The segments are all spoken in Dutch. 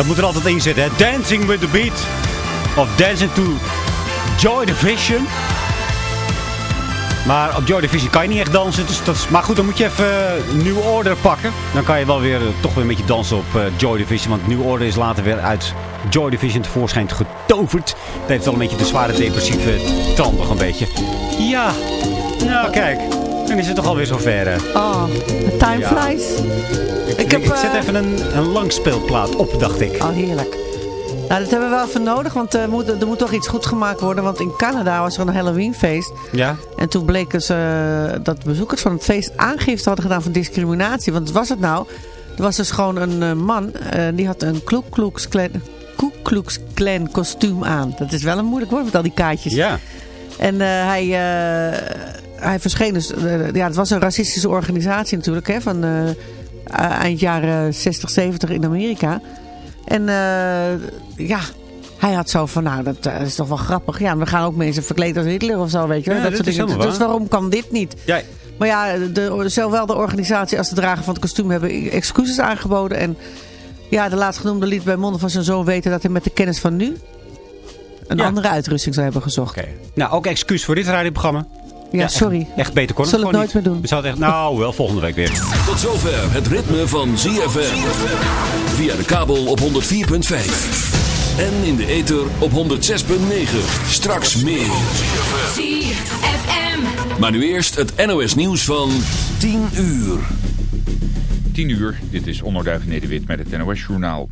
Dat moet er altijd in zitten, hè. Dancing with the beat. Of dancing to Joy Division. Maar op Joy Division kan je niet echt dansen. Dus dat is, maar goed, dan moet je even uh, New Order pakken. Dan kan je wel weer uh, toch weer een beetje dansen op uh, Joy Division. Want New Order is later weer uit Joy Division tevoorschijn getoverd. Dat heeft wel een beetje de zware depressieve nog een beetje. Ja, nou kijk. Dan is het toch alweer zover. Hè. Oh, time ja. flies. Ik, ik, heb, ik zet even een, een langspeelplaat op, dacht ik. Oh, heerlijk. Nou, dat hebben we wel even nodig, want er moet, er moet toch iets goed gemaakt worden. Want in Canada was er een Halloweenfeest. Ja. En toen bleken ze dat bezoekers van het feest aangifte hadden gedaan van discriminatie. Want wat was het nou? Er was dus gewoon een uh, man, uh, die had een Ku Klux Klan, kostuum aan. Dat is wel een moeilijk woord met al die kaartjes. Ja. En hij, hij verscheen dus... ja, het was een racistische organisatie natuurlijk, hè, van eind jaren 60, 70 in Amerika. En ja, hij had zo van, nou, dat, is toch wel grappig. Ja, we gaan ook mensen verkleed als Hitler of zo, weet je ja, dat soort dingen. Dus waarom kan dit niet? Ja. Maar ja, de, zowel de organisatie als de drager van het kostuum hebben excuses aangeboden. En ja, de laatstgenoemde liet bij monden van zijn zoon weten dat hij met de kennis van nu een ja. andere uitrusting zou hebben gezocht. Okay. Nou, ook excuus voor dit radioprogramma. Ja, ja, sorry. Echt, echt beter kon Zal het nooit niet. meer doen. We zouden echt, nou, wel volgende week weer. Tot zover het ritme van ZFM. Via de kabel op 104.5. En in de ether op 106.9. Straks meer. ZFM. Maar nu eerst het NOS nieuws van 10 uur. 10 uur, dit is Onderduif Nederwit met het NOS journaal.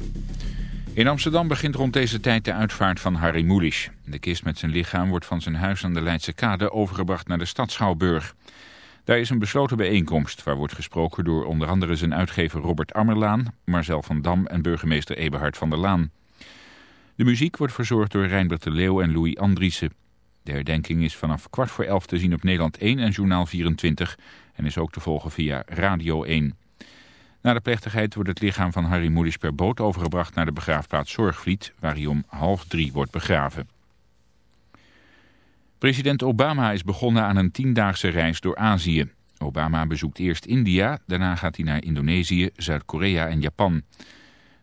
In Amsterdam begint rond deze tijd de uitvaart van Harry Mulisch. De kist met zijn lichaam wordt van zijn huis aan de Leidse Kade overgebracht naar de stad Schouwburg. Daar is een besloten bijeenkomst waar wordt gesproken door onder andere zijn uitgever Robert Ammerlaan, Marcel van Dam en burgemeester Eberhard van der Laan. De muziek wordt verzorgd door Reinbert de Leeuw en Louis Andriessen. De herdenking is vanaf kwart voor elf te zien op Nederland 1 en Journaal 24 en is ook te volgen via Radio 1. Na de plechtigheid wordt het lichaam van Harry Mulisch per boot overgebracht naar de begraafplaats Zorgvliet, waar hij om half drie wordt begraven. President Obama is begonnen aan een tiendaagse reis door Azië. Obama bezoekt eerst India, daarna gaat hij naar Indonesië, Zuid-Korea en Japan.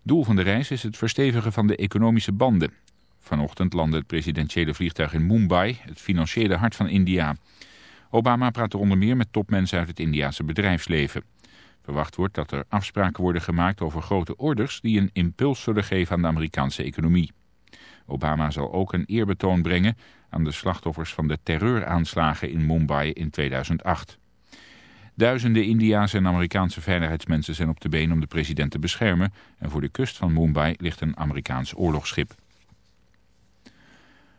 Doel van de reis is het verstevigen van de economische banden. Vanochtend landde het presidentiële vliegtuig in Mumbai, het financiële hart van India. Obama praat er onder meer met topmensen uit het Indiase bedrijfsleven. Verwacht wordt dat er afspraken worden gemaakt over grote orders die een impuls zullen geven aan de Amerikaanse economie. Obama zal ook een eerbetoon brengen aan de slachtoffers van de terreuraanslagen in Mumbai in 2008. Duizenden Indiaanse en Amerikaanse veiligheidsmensen zijn op de been om de president te beschermen en voor de kust van Mumbai ligt een Amerikaans oorlogsschip.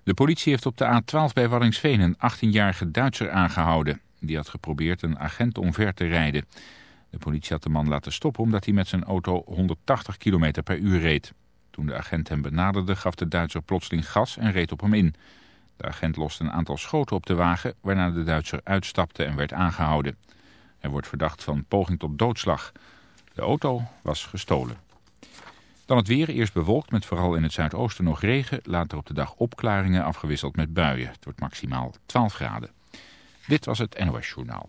De politie heeft op de A12 bij Wallingsveen een 18-jarige Duitser aangehouden. Die had geprobeerd een agent omver te rijden. De politie had de man laten stoppen omdat hij met zijn auto 180 km per uur reed. Toen de agent hem benaderde gaf de Duitser plotseling gas en reed op hem in. De agent loste een aantal schoten op de wagen waarna de Duitser uitstapte en werd aangehouden. Hij wordt verdacht van poging tot doodslag. De auto was gestolen. Dan het weer, eerst bewolkt met vooral in het zuidoosten nog regen. Later op de dag opklaringen afgewisseld met buien. Het wordt maximaal 12 graden. Dit was het NOS Journaal.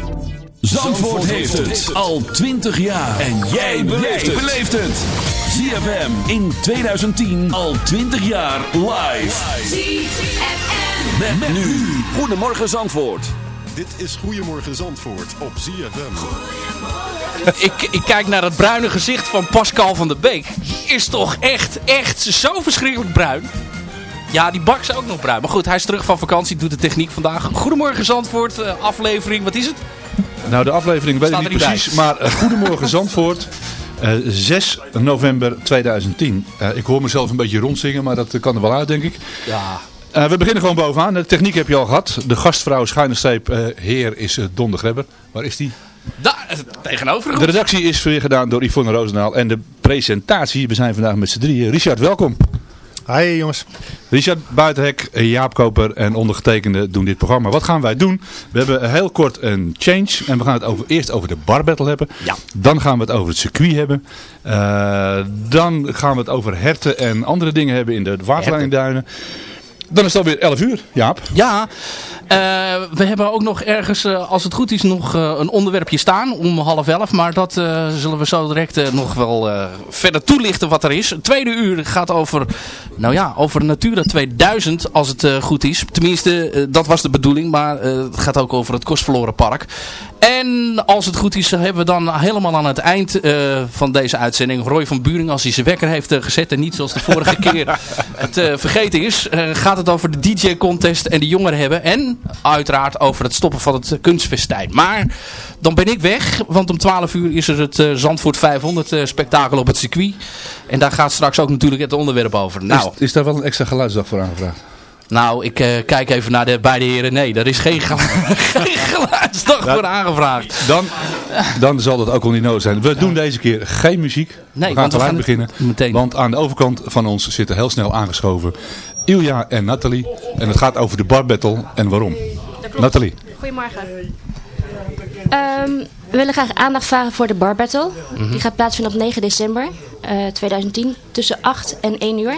Zandvoort heeft het al 20 jaar. En jij beleeft het. ZFM in 2010 al 20 jaar live. ZFM. Met, nu. Goedemorgen Zandvoort. Dit is Goedemorgen Zandvoort op ZFM. Ik, ik kijk naar het bruine gezicht van Pascal van der Beek. Die is toch echt, echt zo verschrikkelijk bruin. Ja, die bak is ook nog bruin. Maar goed, hij is terug van vakantie, doet de techniek vandaag. Goedemorgen Zandvoort, eh, aflevering, wat is het? Nou, de aflevering weet ik niet precies, maar eh, Goedemorgen Zandvoort, eh, 6 november 2010. Eh, ik hoor mezelf een beetje rondzingen, maar dat kan er wel uit, denk ik. Ja. We beginnen gewoon bovenaan. De techniek heb je al gehad. De gastvrouw schuine heer is uh, Don de Grebber. Waar is die? Daar, tegenover. De redactie is weer gedaan door Yvonne Roosendaal. En de presentatie, we zijn vandaag met z'n drieën. Richard, welkom. Hi jongens. Richard Buitenhek, Jaap Koper en ondergetekende doen dit programma. Wat gaan wij doen? We hebben heel kort een change. En we gaan het over, eerst over de bar battle hebben. Ja. Dan gaan we het over het circuit hebben. Eh, dan gaan we het over herten en andere dingen hebben in de waterlijnduinen. Dan is het alweer 11 uur, Jaap. Ja, eh, we hebben ook nog ergens, eh, als het goed is, nog eh, een onderwerpje staan om half elf. Maar dat eh, zullen we zo direct nog wel eh, verder toelichten wat er is. Het tweede uur gaat over, nou ja, over Natura 2000 als het eh, goed is. Tenminste, dat was de bedoeling. Maar eh, het gaat ook over het Kostverloren Park. En als het goed is, hebben we dan helemaal aan het eind eh, van deze uitzending Roy van Buring, als hij zijn wekker heeft eh, gezet en niet zoals de vorige keer het eh, vergeten is, gaat het over de DJ-contest en de jongeren hebben. En uiteraard over het stoppen van het kunstfestijn. Maar dan ben ik weg, want om 12 uur is er het Zandvoort 500 eh, spektakel op het circuit. En daar gaat straks ook natuurlijk het onderwerp over. Nou, Is, is daar wel een extra geluidsdag voor aangevraagd? Nou, ik eh, kijk even naar de beide heren. Nee, er is geen, gelu- geen geluidsdag voor aangevraagd. Dan, dan zal dat ook al niet nodig zijn. We doen deze keer geen muziek. Nee, we gaan gelijk gaan beginnen. meteen. Want aan de overkant van ons zitten heel snel aangeschoven Ilja en Nathalie. En het gaat over de bar battle en waarom. Nathalie. Goedemorgen. Ehm, we willen graag aandacht vragen voor de Bar Battle. Die gaat plaatsvinden op 9 december eh, 2010 tussen 8 en 1 uur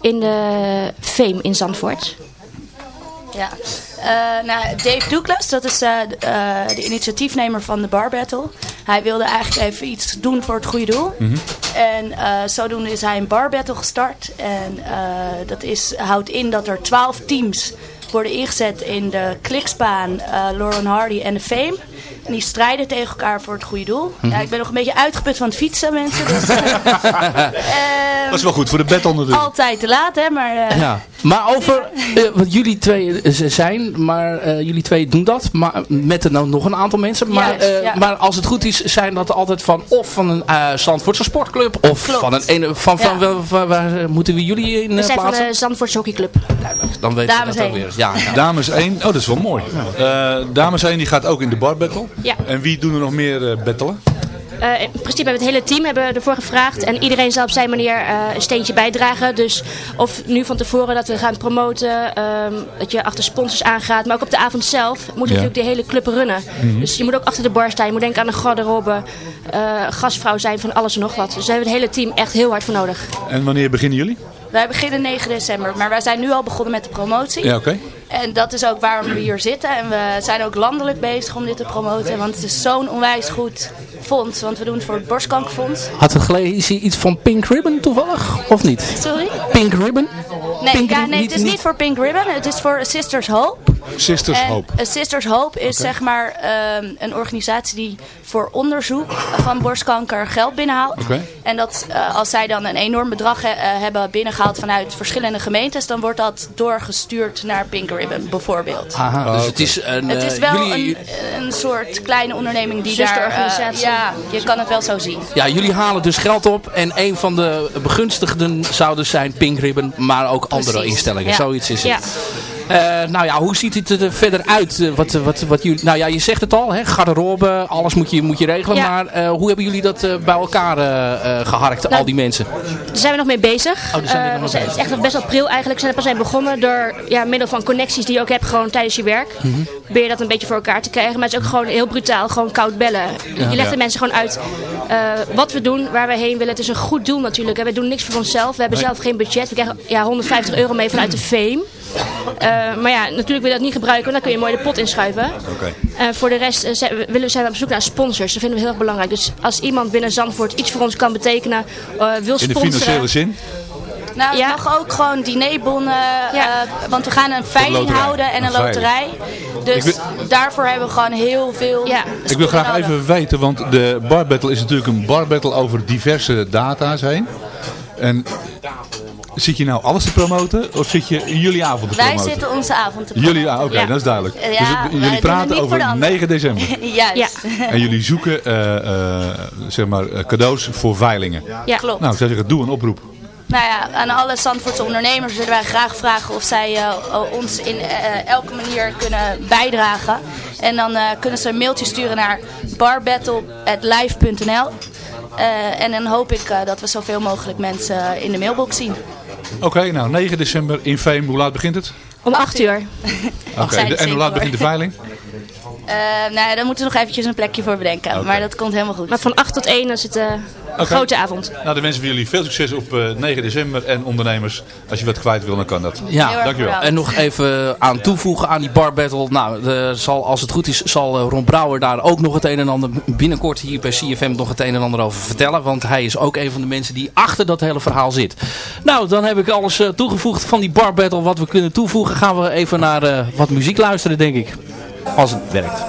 in de Fame in Zandvoort. Ja, Eh, nou, Dave Douglas, dat is eh, de, eh, de initiatiefnemer van de Bar Battle. Hij wilde eigenlijk even iets doen voor het goede doel. En eh, zodoende is hij een Bar Battle gestart. En eh, dat is, houdt in dat er twaalf teams worden ingezet in de kliksbaan, eh Lauren Hardy en de Fame. En die strijden tegen elkaar voor het goede doel. Ja, ik ben nog een beetje uitgeput van het fietsen, mensen. Dus, Ehm, Dat is wel goed voor de battle natuurlijk. altijd te laat, hè. Maar eh, Ja, maar over eh, wat jullie twee eh, zijn, maar eh, jullie twee doen dat, maar met er nou nog een aantal mensen. Maar, eh, ja. maar als het goed is, zijn dat altijd van of van een eh Zandvoortse sportclub of Klopt. van een ene van, van, waar moeten we jullie in We eh, zijn van plaatsen? de Zandvoortse hockeyclub. Dan weten we dat ook weer. Ja. Dames 1, oh dat is wel mooi. Eh, dames 1 die gaat ook in de bar battle. Ja. En wie doen er nog meer eh, battelen? Eh, in principe hebben we het hele team hebben ervoor gevraagd. En iedereen zal op zijn manier eh, een steentje bijdragen. Dus of nu van tevoren dat we gaan promoten. ehm, dat je achter sponsors aangaat. Maar ook op de avond zelf moet je Ja. natuurlijk de hele club runnen. Dus je moet ook achter de bar staan. Je moet denken aan een garderobe. eh gastvrouw zijn van alles en nog wat. Dus daar hebben we het hele team echt heel hard voor nodig. En wanneer beginnen jullie? Wij beginnen 9 december. Maar wij zijn nu al begonnen met de promotie. Ja, oké. En dat is ook waarom we hier zitten. En we zijn ook landelijk bezig om dit te promoten. Want het is zo'n onwijs goed fonds. Want we doen het voor het Borstkankerfonds. Had het gelezen iets van Pink Ribbon toevallig? Of niet? Sorry? Pink Ribbon? Nee, Pink ja, Ribbon, nee het is niet voor Pink Ribbon. Het is voor Sisters Hope. Sisters en Hope. Sisters Hope is zeg maar ehm, een organisatie die voor onderzoek van borstkanker geld binnenhaalt. Oké. En dat eh, als zij dan een enorm bedrag he- eh, hebben binnengehaald vanuit verschillende gemeentes, dan wordt dat doorgestuurd naar Pink Ribbon bijvoorbeeld. Aha, dus het is een... Het is eh, wel jullie, een, een soort kleine onderneming die daar... ja, je kan het wel zo zien. Ja, jullie halen dus geld op en een van de begunstigden zou dus zijn Pink Ribbon, maar ook andere Precies, instellingen. ja. Zoiets is het. Ja. Eh, nou ja, hoe ziet het er verder uit? Eh, wat, wat, wat jullie, nou ja, je zegt het al, hè, garderobe, alles moet je, moet je regelen. Ja. Maar eh, hoe hebben jullie dat bij elkaar eh, eh, geharkt, Nou, al die mensen? Daar zijn we nog mee bezig. Oh, zijn we nog mee bezig. Het is echt nog best wel pril eigenlijk. We zijn er pas mee begonnen door ja, middel van connecties die je ook hebt gewoon tijdens je werk. Mhm. Probeer je dat een beetje voor elkaar te krijgen. Maar het is ook gewoon heel brutaal, gewoon koud bellen. Je legt Ja. de mensen gewoon uit wat we doen, waar we heen willen. Het is een goed doel natuurlijk. We doen niks voor onszelf. We hebben zelf geen budget. We krijgen ja, 150 euro mee vanuit de fame. Eh, maar ja, natuurlijk wil je dat niet gebruiken, want dan kun je mooi de pot inschuiven. Oké. Eh, voor de rest eh, zijn, we, willen, zijn we op zoek naar sponsors. Dat vinden we heel erg belangrijk. Dus als iemand binnen Zandvoort iets voor ons kan betekenen, eh, wil In de sponsoren. financiële zin? Nou, het mag ook gewoon dinerbonnen, eh, want we gaan een veiling houden en Een een loterij. Dus wil- daarvoor hebben we gewoon heel veel ja. Ik wil graag even weten, want de bar battle is natuurlijk een bar battle over diverse data's heen. En zit je nou alles te promoten of zit je in jullie avond te Wij promoten? zitten onze avond te Jullie, ah, oké, Ja. dat is duidelijk. Ja, dus wij jullie praten over anderen. 9 december. Juist. En jullie zoeken eh, eh, zeg maar, eh, cadeaus voor veilingen. Ja, klopt. Nou, ik zou zeggen, doe een oproep. Nou ja, aan alle Zandvoortse ondernemers willen wij graag vragen of zij ons in eh, elke manier kunnen bijdragen. En dan eh, kunnen ze een mailtje sturen naar barbattle.live.nl Eh, en dan hoop ik eh, dat we zoveel mogelijk mensen in de mailbox zien. Oké, nou 9 december in Fame. Hoe laat begint het? Om 8 uur. Oké, en hoe laat begint de veiling? Eh, nou ja, daar moeten we nog eventjes een plekje voor bedenken. Maar dat komt helemaal goed. Maar van 8 tot 1 is het eh, een Oké. grote avond. Nou, dan wensen we jullie veel succes op eh, 9 december. En ondernemers, als je wat kwijt wil, dan kan dat. Ja, dankjewel. En nog even aan toevoegen aan die bar battle. Nou, de, zal, als het goed is, zal eh, Ron Brouwer daar ook nog het een en ander binnenkort hier bij CFM nog het een en ander over vertellen. Want hij is ook een van de mensen die achter dat hele verhaal zit. Nou, dan heb ik alles eh, toegevoegd van die bar battle. Wat we kunnen toevoegen, gaan we even naar eh, wat muziek luisteren, denk ik. Als het werkt.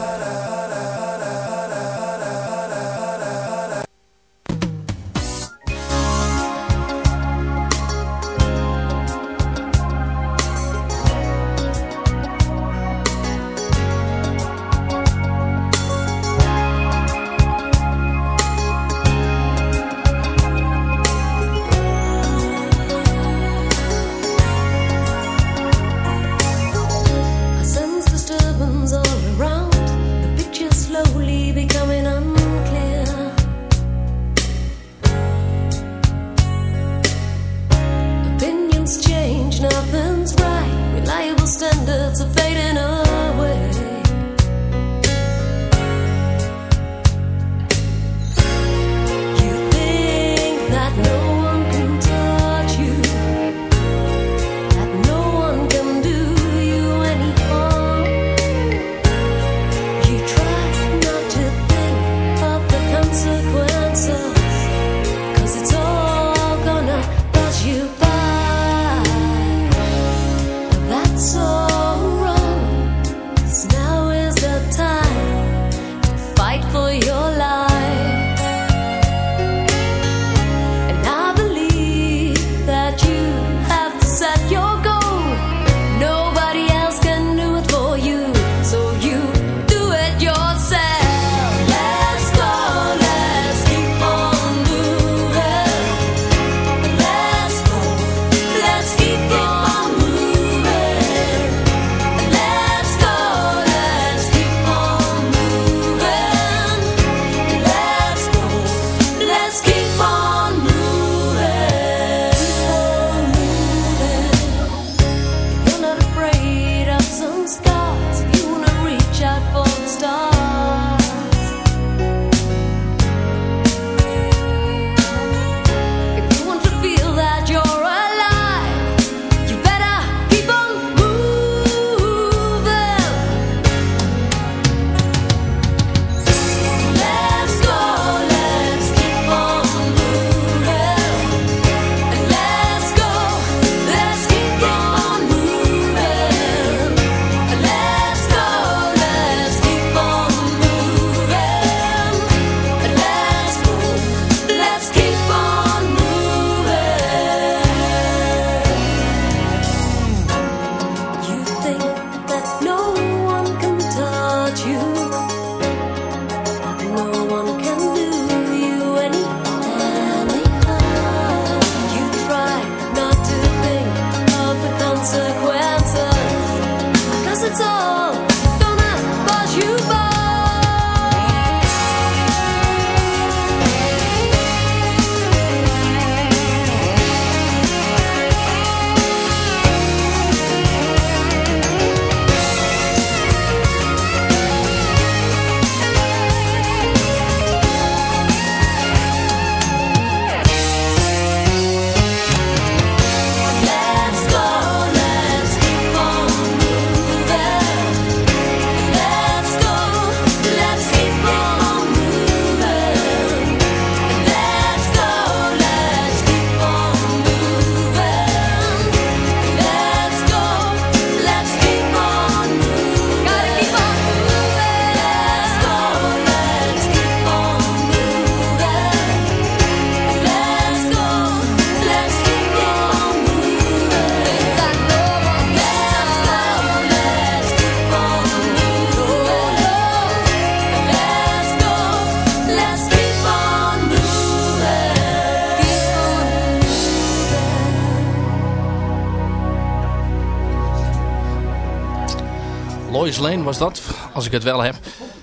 Lane was dat, als ik het wel heb.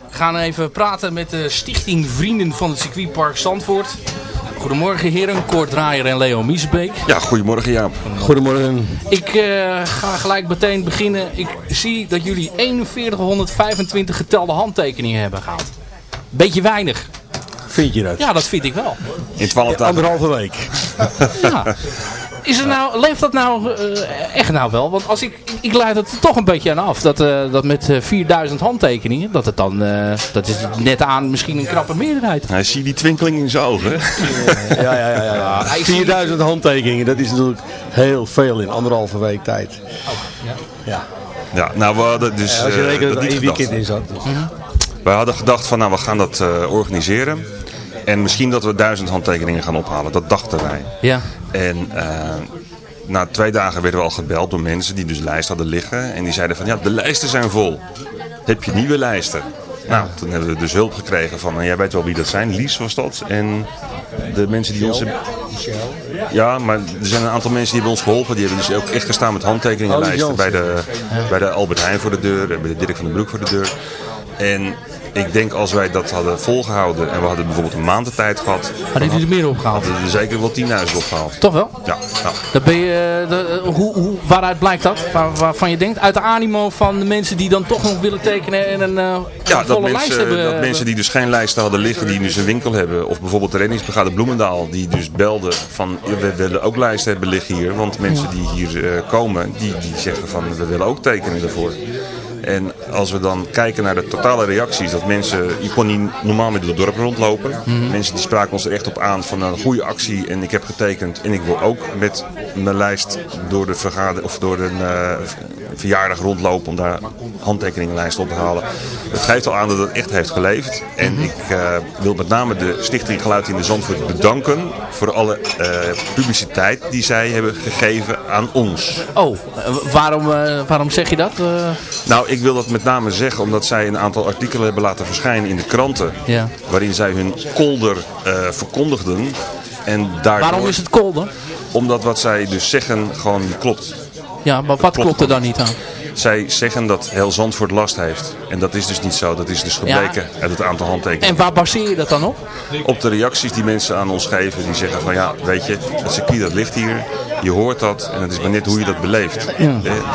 We gaan even praten met de stichting Vrienden van het circuitpark Zandvoort. Goedemorgen heren, Kort Draaier en Leo Miesbeek. Ja, goedemorgen Jaap. Goedemorgen. Ik eh, ga gelijk meteen beginnen. Ik zie dat jullie 4125 getelde handtekeningen hebben gehaald. Beetje weinig. Vind je dat? Ja, dat vind ik wel. In 12 dagen. Anderhalve week. Ja. Is er nou, leeft dat nou eh, echt nou wel? Want als ik, ik leid het er toch een beetje aan af. Dat, eh, dat met eh, 4000 handtekeningen, dat het dan, eh, dat is net aan misschien een knappe meerderheid. Hij ziet die twinkeling in zijn ogen. Ja, ja, ja. ja, ja. hij is 4000 handtekeningen, dat is natuurlijk heel veel in anderhalve week tijd. Ja. Ja, nou we hadden dus... als je eh, rekent dat er één gedacht. weekend in zat. dus. We hadden gedacht van nou we gaan dat eh, organiseren. En misschien dat we duizend handtekeningen gaan ophalen. Dat dachten wij. Ja. En eh, na twee dagen werden we al gebeld door mensen die dus lijsten hadden liggen. En die zeiden van ja de lijsten zijn vol. Heb je nieuwe lijsten? Nou, toen hebben we dus hulp gekregen van, nou, jij weet wel wie dat zijn. Lies was dat. En de mensen die ons... hebben- Ja, maar er zijn een aantal mensen die hebben ons geholpen. Die hebben dus ook echt gestaan met handtekeningenlijsten Oh, bij de, bij de Albert Heijn voor de deur en bij de Dirk van den Broek voor de deur. En ik denk als wij dat hadden volgehouden en we hadden bijvoorbeeld een maand de tijd gehad, Hadden jullie er meer opgehaald? hadden we er zeker wel 10.000 opgehaald. Toch wel? Ja, nou, Dan ben je, eh, de, eh, hoe, hoe, waaruit blijkt dat? Waar, waarvan je denkt? Uit de animo van de mensen die dan toch nog willen tekenen en een, eh, ja een dat, volle lijst mensen, hebben. dat mensen die dus geen lijsten hadden liggen, die dus een winkel hebben. Of bijvoorbeeld de reddingsbrigade Bloemendaal, die dus belden van we willen ook lijsten hebben liggen hier. Want mensen die hier komen, die, die zeggen van we willen ook tekenen ervoor. En als we dan kijken naar de totale reacties, dat mensen, je kon niet normaal met het dorp rondlopen. Mhm. Mensen die spraken ons er echt op aan van een goede actie en ik heb getekend en ik wil ook met mijn lijst door de vergader of door een eh, verjaardag rondlopen om daar handtekeningenlijst op te halen. Het geeft al aan dat het echt heeft geleefd. En ik eh, wil met name de Stichting Geluid in de Zandvoort bedanken voor alle eh, publiciteit die zij hebben gegeven aan ons. Oh, waarom, waarom zeg je dat? Nou, ik wil dat met name zeggen omdat zij een aantal artikelen hebben laten verschijnen in de kranten. Ja. Waarin zij hun kolder eh, verkondigden. En daardoor, waarom is het kolder? Omdat wat zij dus zeggen gewoon klopt. Ja, maar wat klopt er dan niet aan? Zij zeggen dat heel Zandvoort last heeft. En dat is dus niet zo. Dat is dus gebleken uit het aantal handtekeningen. En waar baseer je dat dan op? Op de reacties die mensen aan ons geven. Die zeggen van ja, weet je, het circuit dat ligt hier. Je hoort dat en het is maar net hoe je dat beleeft. Eh,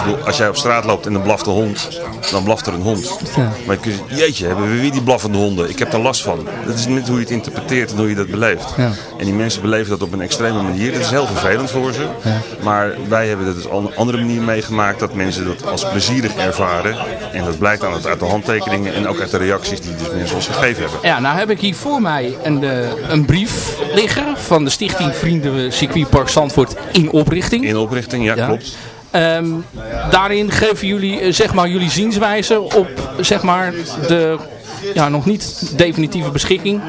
bedoel, Als jij op straat loopt en er blaft een hond, dan blaft er een hond. Ja. Maar je kunt, jeetje, hebben we weer die blaffende honden? Ik heb daar last van. Dat is net hoe je het interpreteert en hoe je dat beleeft. Ja. En die mensen beleven dat op een extreme manier. Dat is heel vervelend voor ze. Maar wij hebben het op een andere manier meegemaakt. Dat mensen dat als plezierig ervaren. En dat blijkt aan het, uit de handtekeningen en ook uit de reacties die dus mensen ons gegeven hebben. Ja, nou heb ik hier voor mij een, eh, een brief liggen van de Stichting Vrienden Circuitpark Zandvoort in oprichting. In oprichting, ja, klopt. Ehm, daarin geven jullie eh, zeg maar jullie zienswijze op zeg maar de ja, nog niet definitieve beschikking.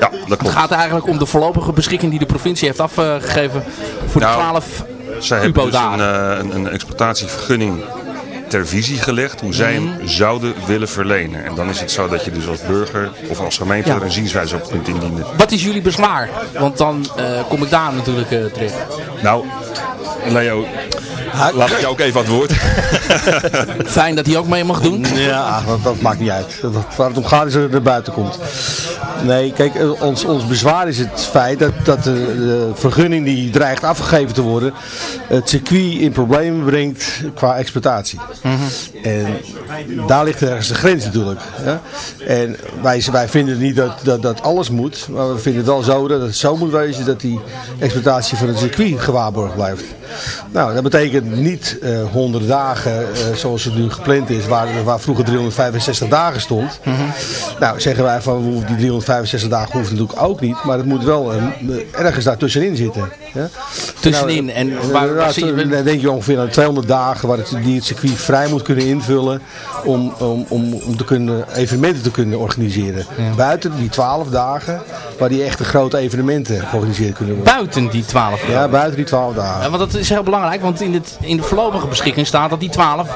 Ja, dat Het klopt. gaat eigenlijk om de voorlopige beschikking die de provincie heeft afgegeven voor de Nou, 12 Zij hebben dus een, eh, een, een exploitatievergunning ter visie gelegd hoe zij hem zouden willen verlenen. En dan is het zo dat je dus als burger of als gemeente Ja. er een zienswijze op kunt indienen. Wat is jullie bezwaar? Want dan eh, kom ik daar natuurlijk eh, terecht. Nou, Leo, laat ik jou ook even aan het woord. Fijn dat hij ook mee mag doen. Ja, dat, dat maakt niet uit. Dat, waar het om gaat is dat het naar buiten komt. Nee, kijk, eh, ons, ons bezwaar is het feit dat, dat de, de vergunning die dreigt afgegeven te worden, het circuit in problemen brengt qua exploitatie. En daar ligt ergens de grens natuurlijk. En wij, wij vinden niet dat, dat, dat alles moet, maar we vinden het wel zo dat het zo moet wezen dat die exploitatie van het circuit gewaarborgd blijft. Nou, dat betekent niet eh 100 dagen eh, zoals het nu gepland is, waar, waar vroeger 365 dagen stond. Nou, zeggen wij van die 365 dagen hoeft natuurlijk ook niet, maar het moet wel een, ergens daartussenin zitten. Ja? Tussenin. Nou, En eh, waar, waar zie je... dan denk je ongeveer aan 200 dagen waar het, die het circuit vrij moet kunnen invullen om, om, om, om te kunnen, evenementen te kunnen organiseren. Buiten die 12 dagen waar die echte grote evenementen georganiseerd kunnen worden. Buiten die 12 Ja, buiten die 12 dagen. Ja, want dat is heel belangrijk, want in, het, in de voorlopige beschikking staat dat die 12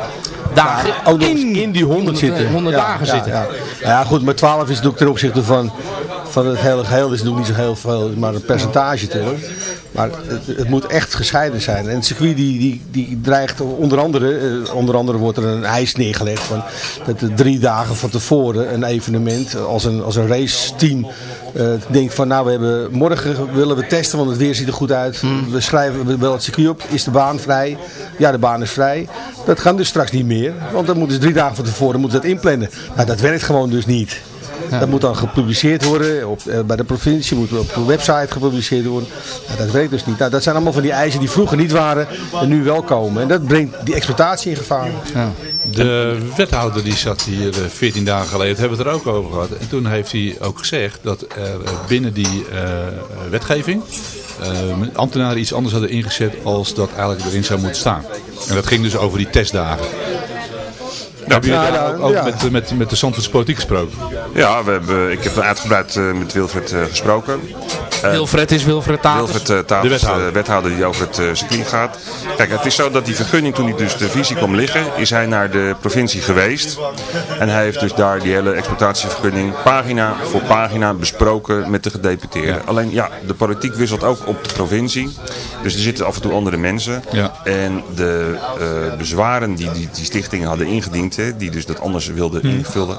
dagen ook nog in die 100 zitten. 100 Ja, dagen zitten. Ja. ja, goed, maar 12 is natuurlijk ten opzichte van, van het hele geheel is natuurlijk niet zo heel veel, maar een percentage natuurlijk. Maar het, het moet echt gescheiden zijn. En het circuit die, die, die dreigt onder andere, eh, onder andere wordt er een eis neergelegd van dat er drie dagen van tevoren een evenement als een, als een race team eh, denkt van nou we hebben morgen willen we testen want het weer ziet er goed uit. We schrijven wel het circuit op. Is de baan vrij? Ja de baan is vrij. Dat kan dus straks niet meer. Want dan moeten ze drie dagen van tevoren moeten dat inplannen. Nou dat werkt gewoon dus niet. Dat moet dan gepubliceerd worden op, eh, bij de provincie, moet op de website gepubliceerd worden. Nou, dat werkt dus niet. Nou, dat zijn allemaal van die eisen die vroeger niet waren en nu wel komen. En dat brengt die exploitatie in gevaar. De wethouder die zat hier eh, 14 dagen geleden, hebben we het er ook over gehad. En toen heeft hij ook gezegd dat er eh, binnen die eh, wetgeving eh, ambtenaren iets anders hadden ingezet als dat eigenlijk erin zou moeten staan. En dat ging dus over die testdagen. Hebben jullie Ja, daar nou, ook, ja. met, met, met de Zandvoortse politiek gesproken? Ja, we hebben, ik heb uitgebreid eh, met Wilfred eh, gesproken. Eh, Wilfred is Wilfred Taters. Wilfred eh, Taters, De wethouder. de wethouder die over het eh, circuit gaat. Kijk, het is zo dat die vergunning toen die dus de visie kwam liggen, is hij naar de provincie geweest. En hij heeft dus daar die hele exploitatievergunning pagina voor pagina besproken met de gedeputeerden. Alleen ja, de politiek wisselt ook op de provincie. Dus er zitten af en toe andere mensen. Ja. En de eh, bezwaren die, die die stichtingen hadden ingediend, die dus dat anders wilden Hmm. invullen,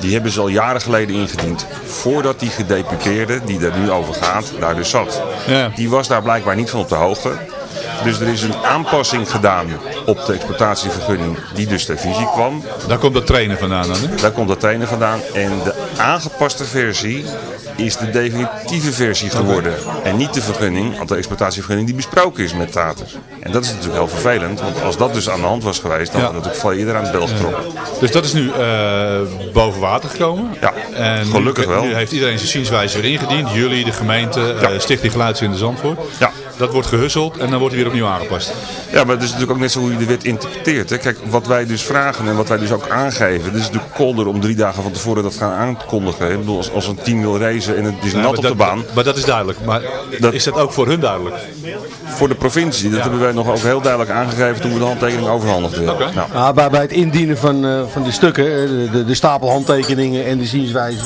die hebben ze al jaren geleden ingediend. Voordat die gedeputeerde, die daar nu over gaat, daar dus zat. Ja. Die was daar blijkbaar niet van op de hoogte. Dus er is een aanpassing gedaan op de exploitatievergunning die dus ter visie kwam. Daar komt dat trainen vandaan dan, hè? Daar komt dat trainen vandaan. En de aangepaste versie is de definitieve versie geworden. En niet de vergunning, de exploitatievergunning die besproken is met Taters. En dat is natuurlijk heel vervelend, want als dat dus aan de hand was geweest, dan Ja. had het natuurlijk veel eerder aan het bel getrokken. Dus dat is nu eh, boven water gekomen. Ja, en gelukkig nu, wel. Nu heeft iedereen zijn zienswijze weer ingediend. Jullie, de gemeente, eh, Stichting Geluidshinder Zandvoort. Ja. Dat wordt gehusseld en dan wordt hij weer opnieuw aangepast. Ja, maar het is natuurlijk ook net zo hoe je de wet interpreteert. Hè. Kijk, wat wij dus vragen en wat wij dus ook aangeven. Het is natuurlijk kolder om drie dagen van tevoren dat gaan aankondigen. hè. Ik bedoel, als, als een team wil racen en het is nat op dat- de baan. Maar dat is duidelijk. Maar is dat ook voor hun duidelijk? Voor de provincie, dat hebben wij nog ook heel duidelijk aangegeven toen we de handtekening overhandigden. Nou, Ja, bij, bij het indienen van, eh, van die stukken, eh, de, de, de stapel handtekeningen en de zienswijze,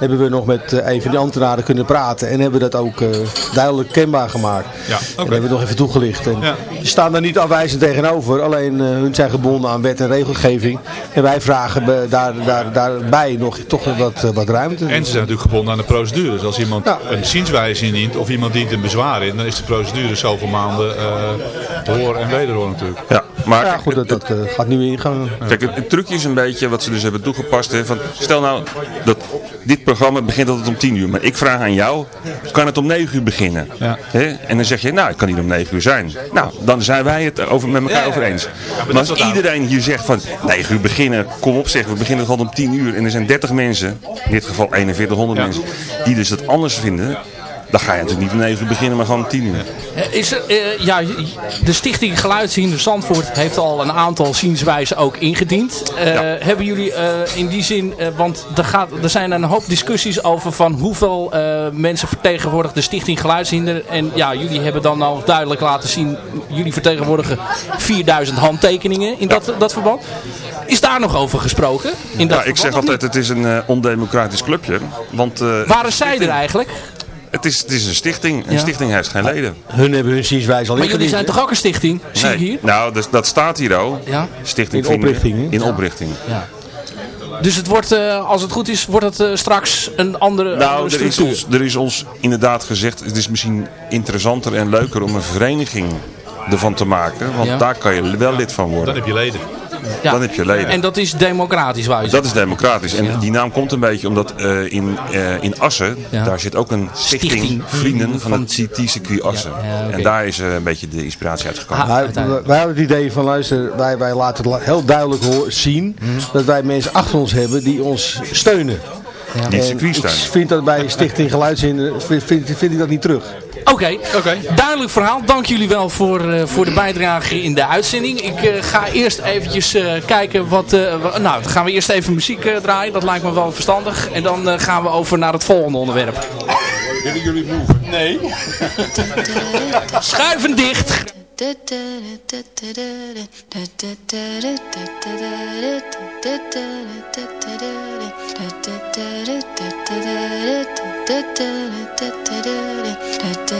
hebben we nog met eh, een van die ambtenaren kunnen praten. En hebben dat ook eh, duidelijk kenbaar gemaakt. Ja, En hebben we nog even toegelicht. En Die staan daar niet afwijzend tegenover. Alleen eh, hun zijn gebonden aan wet en regelgeving. En wij vragen daar, daar, daarbij nog toch nog wat, wat ruimte. En ze zijn natuurlijk gebonden aan de procedure. Dus als iemand een zienswijze indient of iemand dient een bezwaar in, dan is de procedure zoveel maanden eh hoor en wederhoor natuurlijk. Ja, maar ja, goed, dat, dat eh, gaat nu ingaan. Kijk, het, het trucje is een beetje wat ze dus hebben toegepast. Hè, van, stel nou, dat dit programma begint altijd om 10 uur. Maar ik vraag aan jou, kan het om 9 uur beginnen? Ja. Hè? En dan zeg je, nou, het kan niet om 9 uur zijn. Nou, dan zijn wij het over, met elkaar Ja, over eens. Ja, maar dat als iedereen hier zegt van 9 uur beginnen, kom op zeg, we beginnen gewoon om 10 uur. En er zijn 30 mensen, in dit geval 4100 mensen, die dus het anders vinden. Dan ga je natuurlijk niet om 9 uur beginnen, maar gewoon om 10 uur. Eh, Is er, eh, ja, de Stichting Geluidshinder Zandvoort heeft al een aantal zienswijzen ook ingediend. Eh, Hebben jullie in die zin, want er, gaat, er zijn een hoop discussies over van hoeveel mensen vertegenwoordigt de Stichting Geluidshinder. En ja, jullie hebben dan al duidelijk laten zien, jullie vertegenwoordigen 4000 handtekeningen in dat, dat verband. Is daar nog over gesproken? In dat Ja, ik verband, zeg altijd, het is een ondemocratisch clubje. Want, Waren zij er eigenlijk? Het is, het is een stichting. Een Ja. stichting heeft geen leden. Hun hebben hun zienswijze al Maar jullie zijn toch ook een stichting? Zie je Nee. hier? Nou, dus, dat staat hier ook. Ja. Stichting In oprichting? In oprichting. Ja. Dus het wordt, eh, als het goed is, wordt het eh, straks een andere, Nou, andere er is, ons, er is ons inderdaad gezegd, het is misschien interessanter en leuker om een vereniging ervan te maken. Want Ja. daar kan je wel lid van worden. Dan heb je leden. Ja. Dan heb je leden. En dat is democratisch, wou je Dat is democratisch. En die naam komt een beetje omdat eh, in, eh, in Assen, Ja. daar zit ook een stichting, Stichting Vrienden van van het CT-circuit Assen. Ja, ja. En daar is eh, een beetje de inspiratie uitgekomen. Wij, wij hebben het idee van luister, wij, wij laten het heel duidelijk zien dat wij mensen achter ons hebben die ons steunen. Die het En circuit ik steunen. vind dat bij Stichting Geluidshinder vind, vind, vind ik dat niet terug. Oké, duidelijk verhaal. Dank jullie wel voor, eh, voor de bijdrage in de uitzending. Ik eh, ga eerst eventjes eh, kijken wat... nou, dan gaan we eerst even muziek draaien. Dat lijkt me wel verstandig. En dan gaan we over naar het volgende onderwerp. Willen jullie move? Nee. Schuiven dicht. a day. Uh,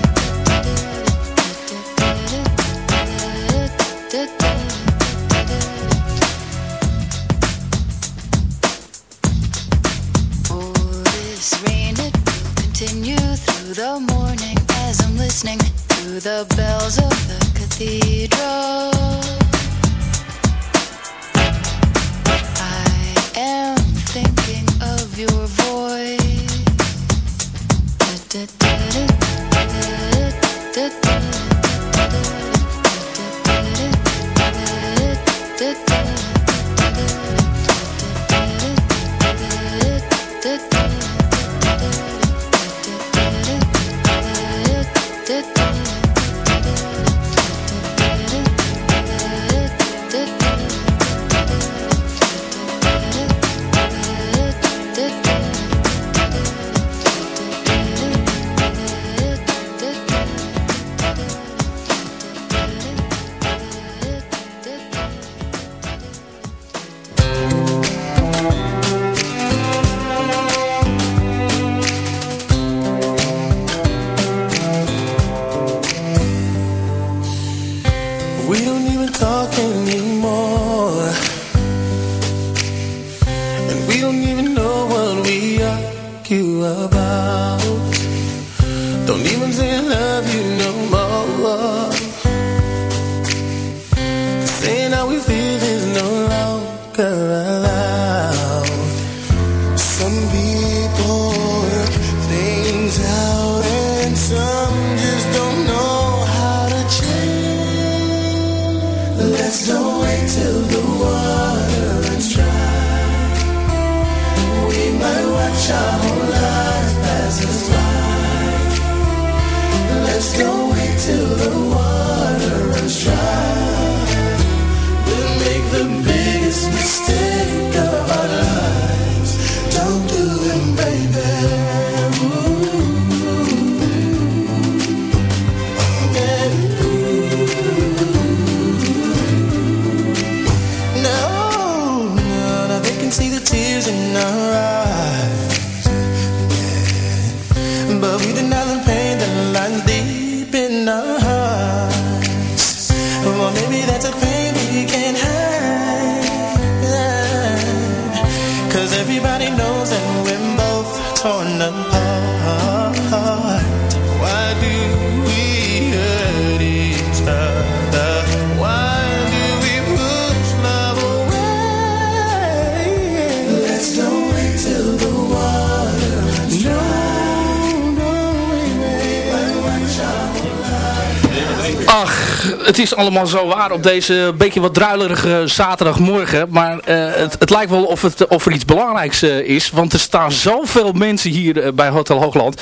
the morning as I'm listening to the bells of the cathedral. how we feel het is allemaal zo waar op deze beetje wat druilerige zaterdagmorgen. Maar eh, het, het lijkt wel of, het, of er iets belangrijks eh, is. Want er staan zoveel mensen hier eh, bij Hotel Hoogland.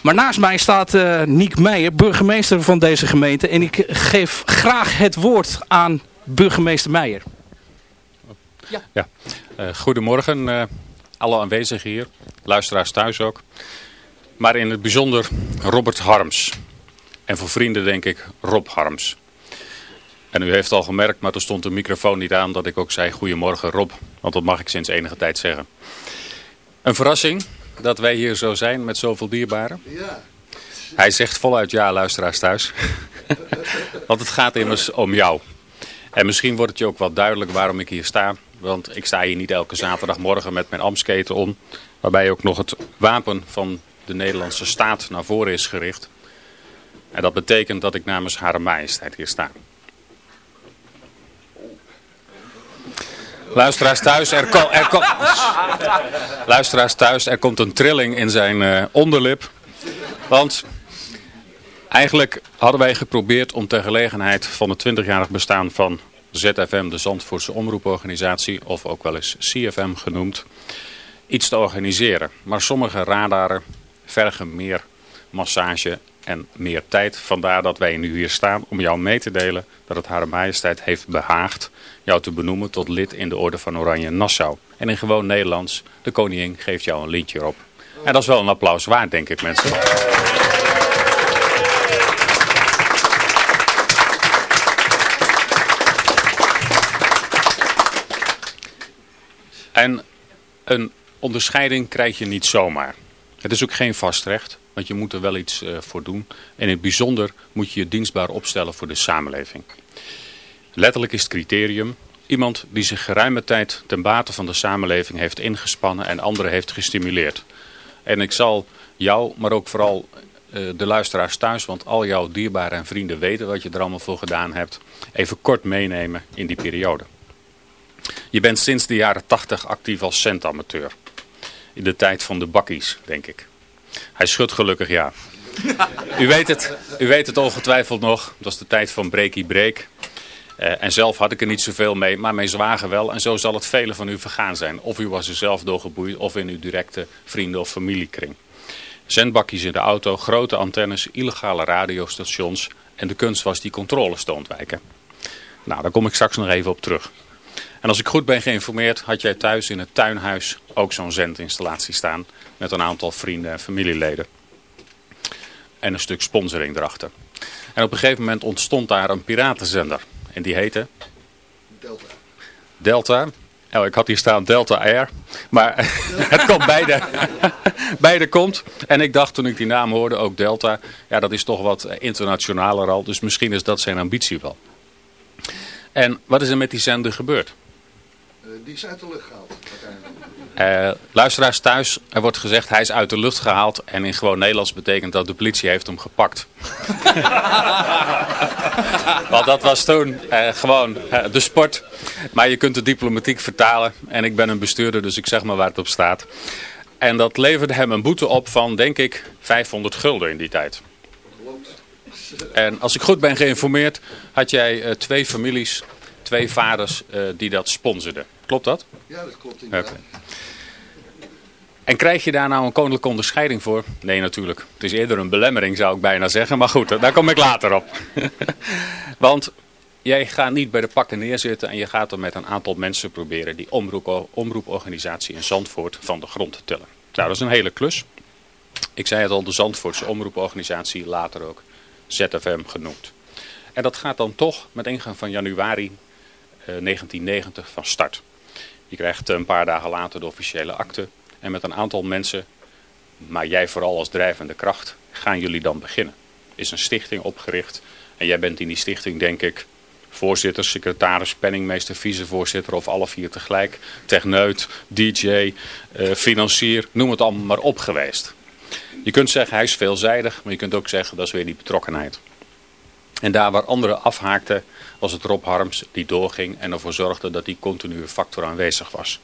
Maar naast mij staat eh Niek Meijer, burgemeester van deze gemeente. En ik geef graag het woord aan burgemeester Meijer. Ja, Eh, goedemorgen eh, alle aanwezigen hier, luisteraars thuis ook. Maar in het bijzonder Robert Harms. En voor vrienden denk ik Rob Harms. En u heeft al gemerkt, maar er stond de microfoon niet aan, dat ik ook zei goedemorgen Rob. Want dat mag ik sinds enige tijd zeggen. Een verrassing dat wij hier zo zijn met zoveel dierbaren. Ja. Hij zegt voluit ja, luisteraars thuis. Want het gaat immers om jou. En misschien wordt het je ook wel duidelijk waarom ik hier sta. Want ik sta hier niet elke zaterdagmorgen met mijn amsketen om. Waarbij ook nog het wapen van de Nederlandse staat naar voren is gericht. En dat betekent dat ik namens Hare Majesteit hier sta. Luisteraars thuis, er, ko- er, Luisteraars thuis, er komt een trilling in zijn eh, onderlip. Want eigenlijk hadden wij geprobeerd om ter gelegenheid van het 20-jarig bestaan van ZFM, de Zandvoortse Omroeporganisatie, of ook wel eens CFM genoemd, iets te organiseren. Maar sommige radaren vergen meer massage en meer tijd. Vandaar dat wij nu hier staan om jou mee te delen dat het Hare Majesteit heeft behaagd jou te benoemen tot lid in de Orde van Oranje Nassau. En in gewoon Nederlands, de koningin geeft jou een lintje op. En dat is wel een applaus waard, denk ik mensen. En een onderscheiding krijg je niet zomaar. Het is ook geen vastrecht, want je moet er wel iets eh, voor doen. En in het bijzonder moet je je dienstbaar opstellen voor de samenleving. Letterlijk is het criterium iemand die zich geruime tijd ten bate van de samenleving heeft ingespannen en anderen heeft gestimuleerd. En ik zal jou, maar ook vooral eh, de luisteraars thuis, want al jouw dierbaren en vrienden weten wat je er allemaal voor gedaan hebt, even kort meenemen in die periode. Je bent sinds de jaren 80 actief als centamateur. In de tijd van de bakkies, denk ik. Hij schudt gelukkig ja. U weet het, u weet het ongetwijfeld nog. Dat was de tijd van Breaky Break. Eh, en zelf had ik er niet zoveel mee, maar mijn zwager wel. En zo zal het velen van u vergaan zijn. Of u was er zelf door geboeid, of in uw directe vrienden- of familiekring. Zendbakjes in de auto, grote antennes, illegale radiostations. En de kunst was die controles te ontwijken. Nou, daar kom ik straks nog even op terug. En als ik goed ben geïnformeerd, had jij thuis in het tuinhuis ook zo'n zendinstallatie staan. Met een aantal vrienden en familieleden. En een stuk sponsoring erachter. En op een gegeven moment ontstond daar een piratenzender. En die heette? Delta. Delta. Oh, ik had hier staan Delta Air. Maar het komt beide. beide komt. En ik dacht toen ik die naam hoorde, ook Delta. Ja, dat is toch wat internationaler al. Dus misschien is dat zijn ambitie wel. En wat is er met die zender gebeurd? Die is uit de lucht gehaald. Eh, luisteraars thuis, er wordt gezegd hij is uit de lucht gehaald. En in gewoon Nederlands betekent dat de politie heeft hem gepakt. Want dat was toen eh, gewoon eh, de sport. Maar je kunt de diplomatiek vertalen. En ik ben een bestuurder, dus ik zeg maar waar het op staat. En dat leverde hem een boete op van, denk ik, 500 gulden in die tijd. En als ik goed ben geïnformeerd, had jij twee families, twee vaders die dat sponsorden. Klopt dat? Ja, dat klopt inderdaad. En krijg je daar nou een koninklijke onderscheiding voor? Nee, natuurlijk. Het is eerder een belemmering, zou ik bijna zeggen. Maar goed, daar kom ik later op. Want jij gaat niet bij de pakken neerzitten en je gaat er met een aantal mensen proberen die omroep, omroeporganisatie in Zandvoort van de grond te tillen. Nou, dat is een hele klus. Ik zei het al, de Zandvoortse omroeporganisatie, later ook ZFM genoemd. En dat gaat dan toch met ingang van januari eh, 1990 van start. Je krijgt een paar dagen later de officiële akte. En met een aantal mensen, maar jij vooral als drijvende kracht, gaan jullie dan beginnen. Is een stichting opgericht. En jij bent in die stichting, denk ik, Voorzitter, secretaris, penningmeester, vicevoorzitter of alle vier tegelijk. Techneut, DJ, eh, financier, noem het allemaal maar op geweest. Je kunt zeggen hij is veelzijdig, maar je kunt ook zeggen dat is weer die betrokkenheid. En daar waar anderen afhaakten, was het Rob Harms die doorging en ervoor zorgde dat die continue factor aanwezig was.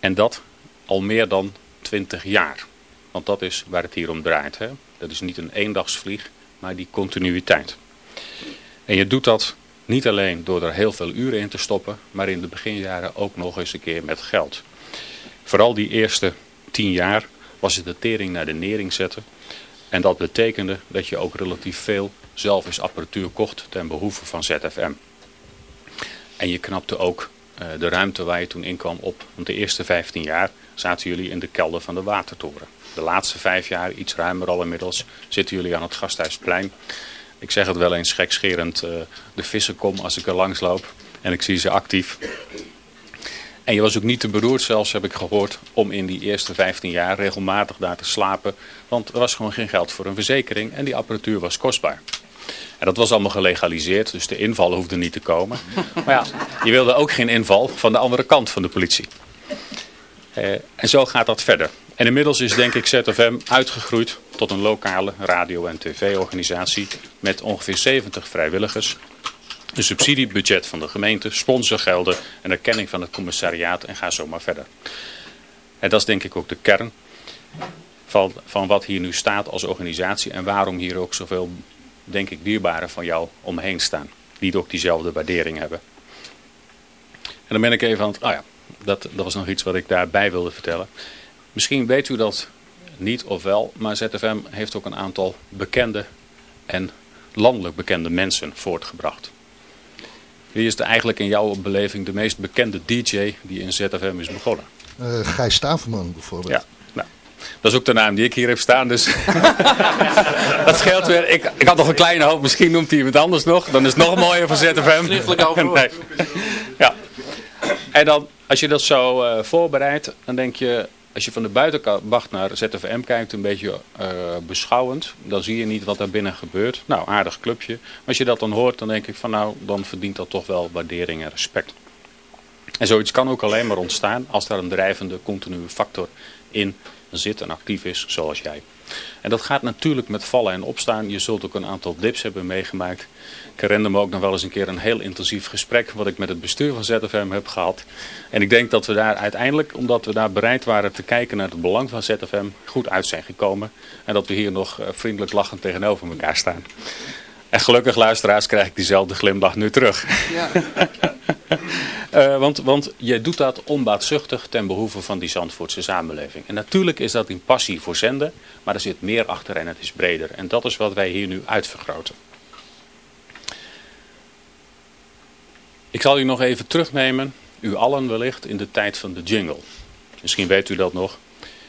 En dat al meer dan 20 jaar. Want dat is waar het hier om draait. Hè? Dat is niet een eendagsvlieg, maar die continuïteit. En je doet dat niet alleen door er heel veel uren in te stoppen, maar in de beginjaren ook nog eens een keer met geld. Vooral die eerste 10 jaar was het de tering naar de nering zetten. En dat betekende dat je ook relatief veel zelf eens apparatuur kocht ten behoeve van ZFM. En je knapte ook eh, de ruimte waar je toen in kwam op. Want de eerste 15 jaar zaten jullie in de kelder van de Watertoren. De laatste vijf jaar, iets ruimer al inmiddels, zitten jullie aan het Gasthuisplein. Ik zeg het wel eens gekscherend, eh, de vissen kom als ik er langs loop en ik zie ze actief. En je was ook niet te beroerd zelfs, heb ik gehoord, om in die eerste 15 jaar regelmatig daar te slapen. Want er was gewoon geen geld voor een verzekering en die apparatuur was kostbaar. En dat was allemaal gelegaliseerd, dus de inval hoefde niet te komen. Maar ja, je wilde ook geen inval van de andere kant van de politie. Eh, en zo gaat dat verder. En inmiddels is denk ik ZFM uitgegroeid tot een lokale radio- en tv-organisatie met ongeveer 70 vrijwilligers. Een subsidiebudget van de gemeente, sponsorgelden en erkenning van het commissariaat en ga zo maar verder. En dat is denk ik ook de kern van, van wat hier nu staat als organisatie en waarom hier ook zoveel, denk ik, dierbaren van jou omheen staan. Die ook diezelfde waardering hebben. En dan ben ik even aan het, ah ja, dat, dat was nog iets wat ik daarbij wilde vertellen. Misschien weet u dat niet of wel, maar ZFM heeft ook een aantal bekende en landelijk bekende mensen voortgebracht. Wie is de eigenlijk in jouw beleving de meest bekende DJ die in ZFM is begonnen? Eh Gijs Staverman bijvoorbeeld. Ja, nou, dat is ook de naam die ik hier heb staan, dus dat scheelt weer. Ik, ik had nog een kleine hoop, misschien noemt hij iemand anders nog. Dan is het nog mooier voor ZFM. Nee. Ja. En dan, als je dat zo eh, voorbereidt, dan denk je, als je van de buitenwacht naar ZFM kijkt, een beetje eh, beschouwend, dan zie je niet wat daar binnen gebeurt. Nou, aardig clubje. Maar als je dat dan hoort, dan denk ik van nou, dan verdient dat toch wel waardering en respect. En zoiets kan ook alleen maar ontstaan als daar een drijvende, continue factor in zit en actief is, zoals jij. En dat gaat natuurlijk met vallen en opstaan. Je zult ook een aantal dips hebben meegemaakt. Ik herinner me ook nog wel eens een keer een heel intensief gesprek wat ik met het bestuur van ZFM heb gehad. En ik denk dat we daar uiteindelijk, omdat we daar bereid waren te kijken naar het belang van ZFM, goed uit zijn gekomen. En dat we hier nog eh, vriendelijk lachend tegenover elkaar staan. En gelukkig luisteraars krijg ik diezelfde glimlach nu terug. Ja. Eh, want, want je doet dat onbaatzuchtig ten behoeve van die Zandvoortse samenleving. En natuurlijk is dat in passie voor zenden, maar er zit meer achter en het is breder. En dat is wat wij hier nu uitvergroten. Ik zal u nog even terugnemen, u allen wellicht, in de tijd van de jingle. Misschien weet u dat nog.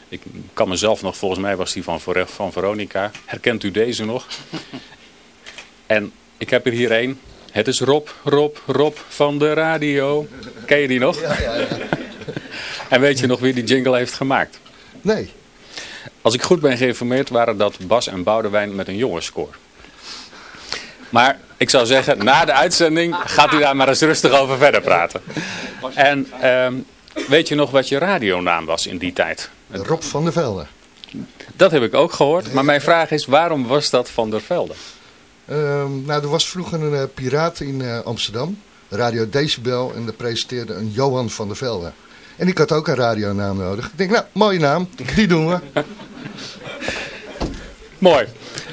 Ik kan mezelf nog, volgens mij was die van, van Veronica. Herkent u deze nog? En ik heb er hier één. Het is Rob, Rob, Rob van de radio. Ken je die nog? en weet je nog wie die jingle heeft gemaakt? Nee. Als ik goed ben geïnformeerd waren dat Bas en Boudewijn met een jongenskoor. Maar ik zou zeggen, na de uitzending gaat u daar maar eens rustig over verder praten. En ehm, weet je nog wat je radionaam was in die tijd? Rob van der Velde. Dat heb ik ook gehoord. Maar mijn vraag is, waarom was dat Van der Velde? Ehm, nou, er was vroeger een eh, piraat in eh, Amsterdam. Radio Decibel. En daar presenteerde een Johan van der Velde. En ik had ook een radionaam nodig. Ik denk, nou, mooie naam. Die doen we. Mooi.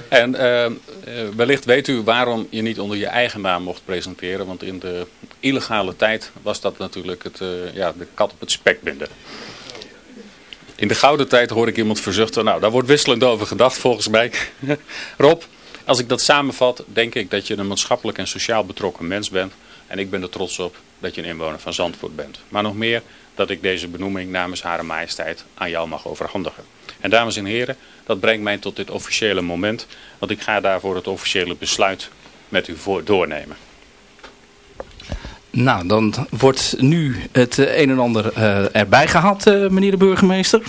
En ehm, eh, wellicht weet u waarom je niet onder je eigen naam mocht presenteren. Want in de illegale tijd was dat natuurlijk het, eh, ja, de kat op het spek binden. In de gouden tijd hoor ik iemand verzuchten. Nou, daar wordt wisselend over gedacht volgens mij. Rob, als ik dat samenvat, denk ik dat je een maatschappelijk en sociaal betrokken mens bent. En ik ben er trots op dat je een inwoner van Zandvoort bent. Maar nog meer dat ik deze benoeming namens Hare Majesteit aan jou mag overhandigen. En dames en heren, dat brengt mij tot dit officiële moment. Want ik ga daarvoor het officiële besluit met u voor doornemen. Nou, dan wordt nu het eh, een en ander eh, erbij gehaald, eh, meneer de burgemeester.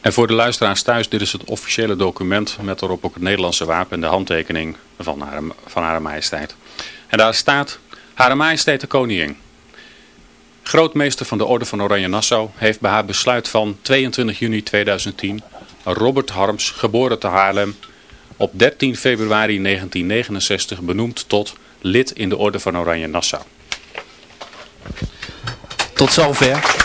En voor de luisteraars thuis, dit is het officiële document met erop ook het Nederlandse wapen en de handtekening van haar, van Hare Majesteit. En daar staat, Hare Majesteit de Koningin. Grootmeester van de Orde van Oranje Nassau heeft bij haar besluit van 22 juni 2010 Robert Harms, geboren te Haarlem, op 13 februari 1969 benoemd tot lid in de Orde van Oranje Nassau. Tot zover.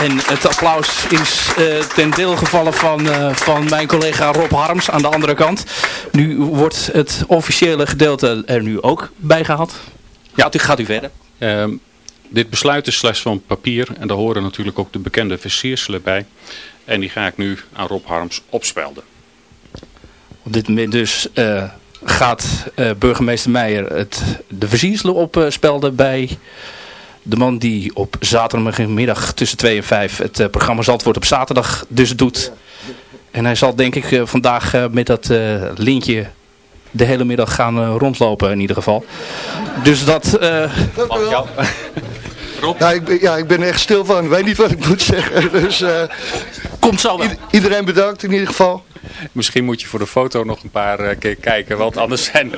En het applaus is eh, ten deel gevallen van, eh, van mijn collega Rob Harms aan de andere kant. Nu wordt het officiële gedeelte er nu ook bij gehad. Ja, u gaat u verder. Ehm, dit besluit is slechts van papier en daar horen natuurlijk ook de bekende versierselen bij. En die ga ik nu aan Rob Harms opspelden. Op dit moment dus eh, gaat eh, burgemeester Meijer het, de versierselen opspelden bij de man die op zaterdagmiddag tussen 2 en 5 het eh, programma Zandvoort op zaterdag dus doet. En hij zal denk ik vandaag met dat lintje de hele middag gaan eh, rondlopen in ieder geval. Dus dat... eh, Ja, ik ben, ja, ik ben echt stil van. Ik weet niet wat ik moet zeggen. Dus, eh, Komt zo wel. iedereen bedankt in ieder geval. Misschien moet je voor de foto nog een paar eh, keer kijken, want anders zijn,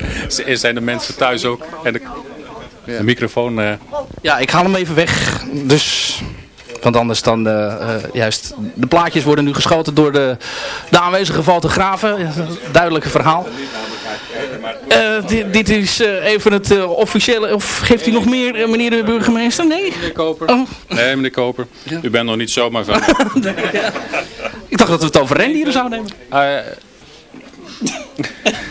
zijn de mensen thuis ook. En de, de microfoon... eh, Ja, ik haal hem even weg. Dus, want anders dan juist... De plaatjes worden nu geschoten door de, de aanwezige fotografen. Ja, Duidelijke verhaal. Eh, dit, dit is eh, even het eh, officiële... Of geeft u nog meer, meneer de burgemeester? Nee? Meneer Koper. Oh. Nee, meneer Koper. U bent nog niet zomaar van... Ik dacht dat we het over rendieren zouden nemen. Eh,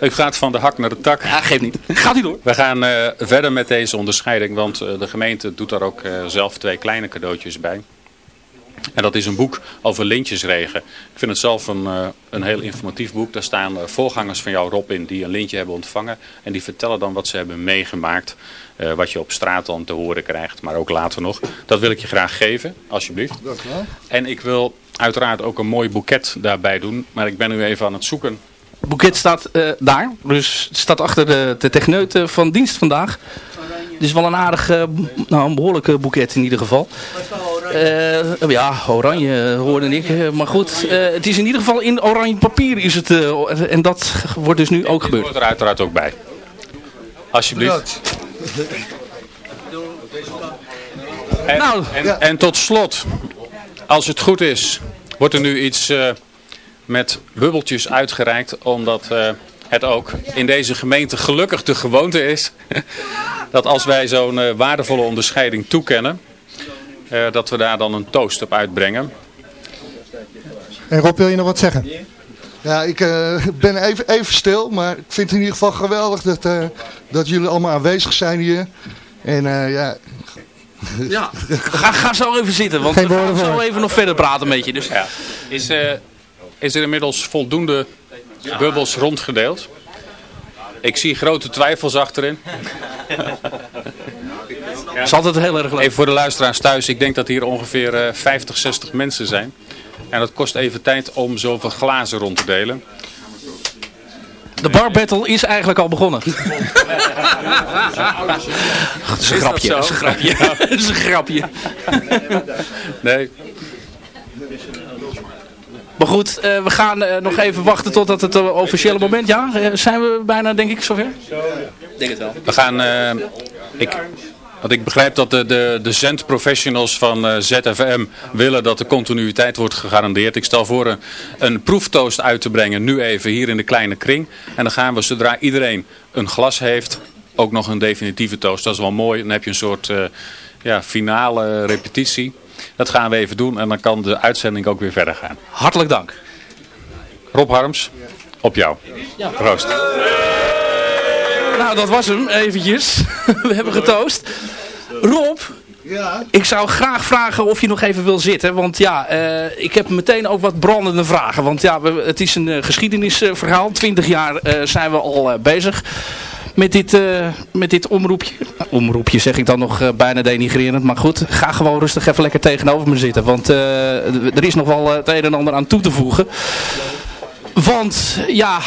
U gaat van de hak naar de tak. Ja, geeft niet. Gaat u door. We gaan eh, verder met deze onderscheiding, want eh, de gemeente doet daar ook eh, zelf twee kleine cadeautjes bij. En dat is een boek over lintjesregen. Ik vind het zelf een, eh, een heel informatief boek. Daar staan eh, voorgangers van jou Rob in die een lintje hebben ontvangen. En die vertellen dan wat ze hebben meegemaakt. eh, wat je op straat dan te horen krijgt, maar ook later nog. Dat wil ik je graag geven, alsjeblieft. En ik wil uiteraard ook een mooi boeket daarbij doen. Maar ik ben nu even aan het zoeken. Het boeket staat eh, daar. Dus het staat achter de, de techneut van dienst vandaag. Het is wel een aardig, nou een behoorlijk boeket in ieder geval. Eh, ja, oranje eh, hoorde ik. eh, maar goed, eh, het is in ieder geval in oranje papier is het. en dat wordt dus nu ook gebeurd. hoort er uiteraard ook bij. Alsjeblieft. En, Nou, en, en tot slot, als het goed is, wordt er nu iets eh, met bubbeltjes uitgereikt. Omdat eh, het ook in deze gemeente gelukkig de gewoonte is. dat als wij zo'n waardevolle onderscheiding toekennen. Eh, dat we daar dan een toast op uitbrengen. En Rob, wil je nog wat zeggen? Ja, ik eh, ben even, even stil, maar ik vind het in ieder geval geweldig dat, eh, dat jullie allemaal aanwezig zijn hier. En eh, ja... Ja, ga, ga zo even zitten, want Geen we gaan zo even nog verder praten met je. Dus. Ja. Is, eh, is er inmiddels voldoende bubbels rondgedeeld? Ik zie grote twijfels achterin. is altijd heel erg leuk. Even voor de luisteraars thuis. Ik denk dat hier ongeveer eh, 50, 60 mensen zijn. En dat kost even tijd om zoveel glazen rond te delen. De bar battle is eigenlijk al begonnen. Het is een dat grapje. Het is een grapje. Het is een grapje. Nee. Maar goed, eh, we gaan eh, nog even wachten totdat het eh, officiële moment... Ja, eh, zijn we bijna denk ik zover? denk het wel. We gaan... eh, ik, want ik begrijp dat de, de, de zendprofessionals van eh, ZFM willen dat de continuïteit wordt gegarandeerd. Ik stel voor een, een proeftoast uit te brengen, nu even hier in de kleine kring. En dan gaan we, zodra iedereen een glas heeft, ook nog een definitieve toast. Dat is wel mooi. Dan heb je een soort eh, ja, finale repetitie. Dat gaan we even doen en dan kan de uitzending ook weer verder gaan. Hartelijk dank. Rob Harms, op jou. Proost. Nou, dat was hem eventjes. we hebben getoost. Rob, Ja. ik zou graag vragen of je nog even wil zitten. Want ja, eh, ik heb meteen ook wat brandende vragen. Want ja, we- het is een eh, geschiedenisverhaal. Twintig jaar eh, zijn we al bezig met dit, met dit omroepje. Omroepje zeg ik dan nog bijna denigrerend. Maar goed, ga gewoon rustig even lekker tegenover me zitten. Want er is nog wel het een en ander aan toe te voegen. Want ja,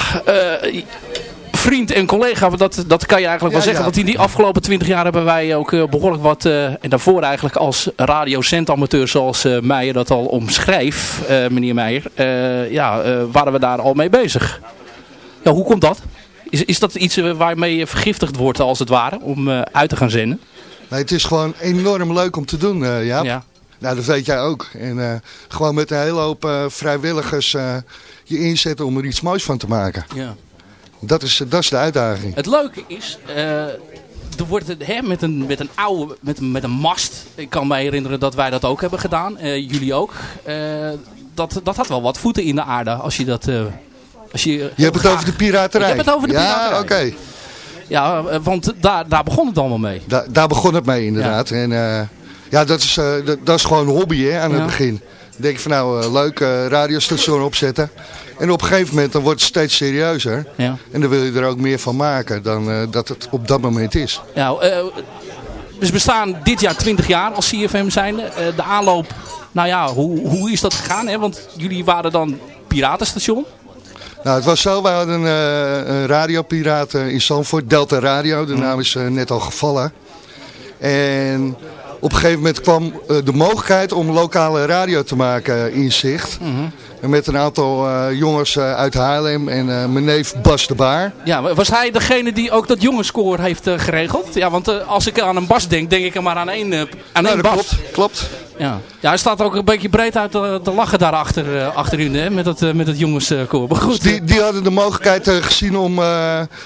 vriend en collega, dat, dat kan je eigenlijk wel zeggen. Want in die afgelopen twintig jaar hebben wij ook eh, behoorlijk wat, eh, en daarvoor eigenlijk als radiocentamateur zoals eh Meijer dat al omschrijft, meneer Meijer, ja, waren we daar al mee bezig. Ja, hoe komt dat? Is, is dat iets waarmee je vergiftigd wordt als het ware, om uit te gaan zenden? Nee, het is gewoon enorm leuk om te doen, eh Jaap. Ja. Nou, dat weet jij ook. En gewoon met een hele hoop vrijwilligers je inzetten om er iets moois van te maken. Ja. Dat is, dat is de uitdaging. Het leuke is, eh, er wordt hè, met, een, met een oude, met, een- met een mast. Ik kan me herinneren dat wij dat ook hebben gedaan. eh, jullie ook. Eh, dat, dat had wel wat voeten in de aarde. Als je dat... als je, Je hebt het over de piraterij. Ik heb het over de ja, piraterij. oké. Ja, want daar, daar begon het allemaal mee. Da- daar begon het mee inderdaad. En ja, dat is, dat, dat is gewoon een hobby hè, aan het begin. Dan denk je van nou, leuk radiostation opzetten. En op een gegeven moment dan wordt het steeds serieuzer. Ja. En dan wil je er ook meer van maken dan eh, dat het op dat moment is. Nou, we bestaan dit jaar 20 jaar als CFM zijnde. Eh, de aanloop, nou ja, hoe, hoe is dat gegaan? Hè? Want jullie waren dan piratenstation. Nou, het was zo, wij hadden een radiopiraat in Zandvoort, Delta Radio. De naam is net al gevallen. En op een gegeven moment kwam de mogelijkheid om lokale radio te maken in zicht. En met een aantal eh, jongens eh, uit Haarlem en eh, mijn neef Bas de Baar. Ja, was hij degene die ook dat jongenskoor heeft geregeld? Ja, want als ik aan een bas denk, denk ik er maar aan één, aan Nou, één bas. klopt, klopt. Ja. ja, hij staat ook een beetje breed uit te, te lachen daarachter eh achterin, hè, met dat, eh, met dat jongenskoor. Maar goed, Die, die hadden de mogelijkheid gezien om